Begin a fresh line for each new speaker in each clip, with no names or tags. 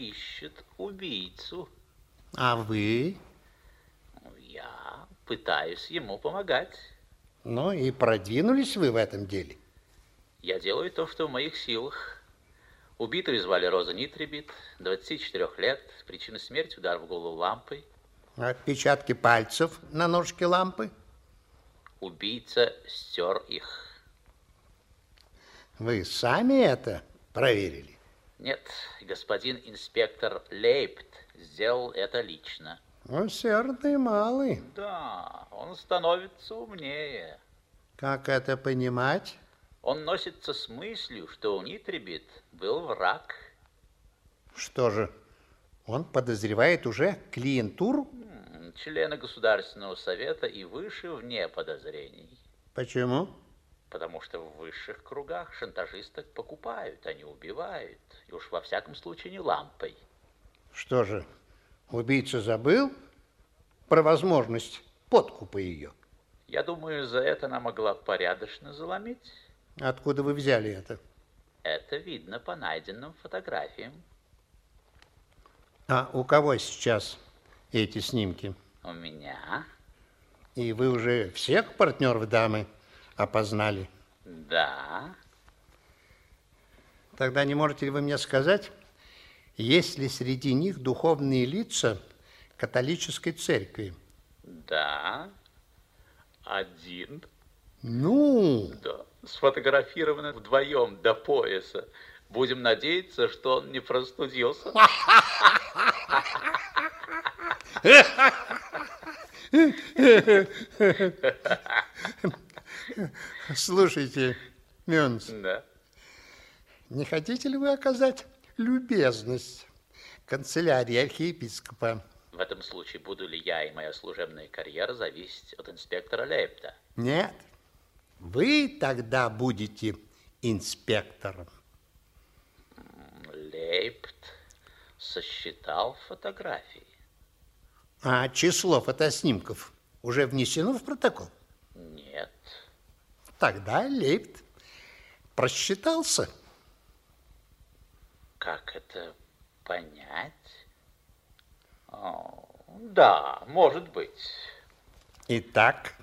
ищет убийцу.
А вы?
Я пытаюсь ему помогать.
Ну и продвинулись вы в этом деле?
Я делаю то, что в моих силах. Убитую звали Роза Нитрибит, 24 лет, причина смерти удар в голову лампой.
Отпечатки пальцев на ножке лампы?
Убийца стер их.
Вы сами это проверили?
Нет, господин инспектор Лейпт сделал это лично.
Усердный малый.
Да, он становится умнее.
Как это понимать?
Он носится с мыслью, что у Нитрибит был враг.
Что же, он подозревает уже клиентуру?
Члены Государственного Совета и выше вне подозрений.
Почему?
Потому что в высших кругах шантажисток покупают, а не убивают. И уж во всяком случае не лампой.
Что же, убийца забыл про возможность подкупа ее?
Я думаю, за это она могла порядочно заломить.
Откуда вы взяли это?
Это видно по найденным фотографиям.
А у кого сейчас эти снимки?
У меня.
И вы уже всех партнеров дамы опознали?
Да.
Тогда не можете ли вы мне сказать, есть ли среди них духовные лица католической церкви?
Да. Один.
Ну?
Да. Сфотографированы вдвоем до пояса. Будем надеяться, что он не простудился.
Слушайте, Мюнс.
Да.
Не хотите ли вы оказать любезность канцелярии архиепископа?
В этом случае буду ли я и моя служебная карьера зависеть от инспектора Лейпта?
Нет. Вы тогда будете инспектором.
Лейпт сосчитал фотографии.
А число фотоснимков уже внесено в протокол? Тогда Лейпт просчитался.
Как это понять? О, да, может быть.
Итак,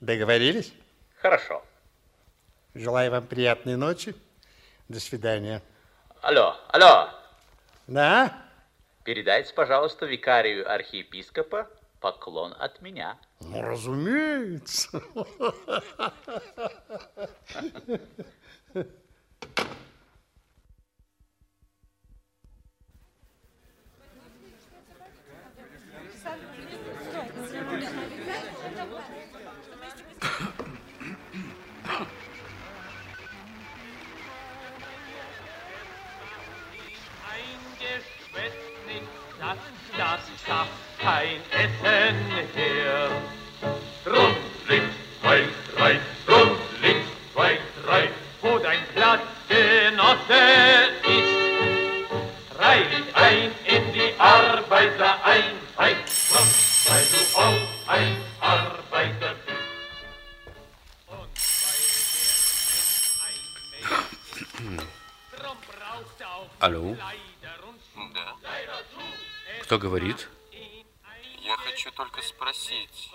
договорились?
Хорошо.
Желаю вам приятной ночи. До свидания.
Алло, алло.
Да?
Передайте, пожалуйста, викарию архиепископа поклон от меня.
Ну, разумеется.
Essen her. Drum, links, zwei, drei, drum, links, zwei, drei, wo dein Platz Genosse ist. Reih dich ein in die du ein Arbeiter ein Mensch drum braucht er auch
Алло,
Kleider und
Да.
кто говорит?
Хочу только спросить,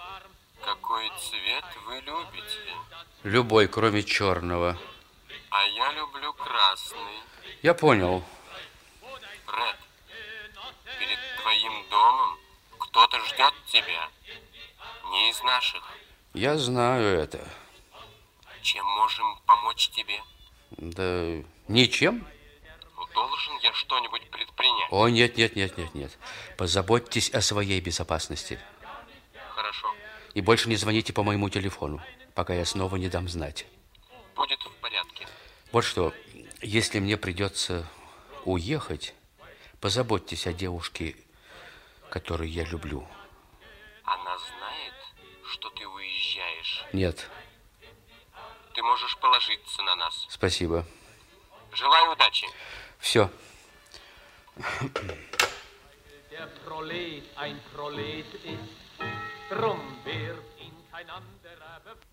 какой цвет вы любите?
Любой, кроме черного.
А я люблю красный.
Я понял.
Ред, перед твоим домом кто-то ждет тебя. Не из наших.
Я знаю это.
Чем можем помочь тебе?
Да ничем.
Должен я что-нибудь предпринять.
О, нет, нет, нет, нет, нет. Позаботьтесь о своей безопасности.
Хорошо,
И больше не звоните по моему телефону, пока я снова не дам знать.
будет в порядке.
Вот что, если мне придется уехать, позаботьтесь о девушке, которую я люблю.
Она знает, что ты уезжаешь.
Нет,
Ты можешь положиться на нас.
спасибо.
Желаю удачи.
Все.
der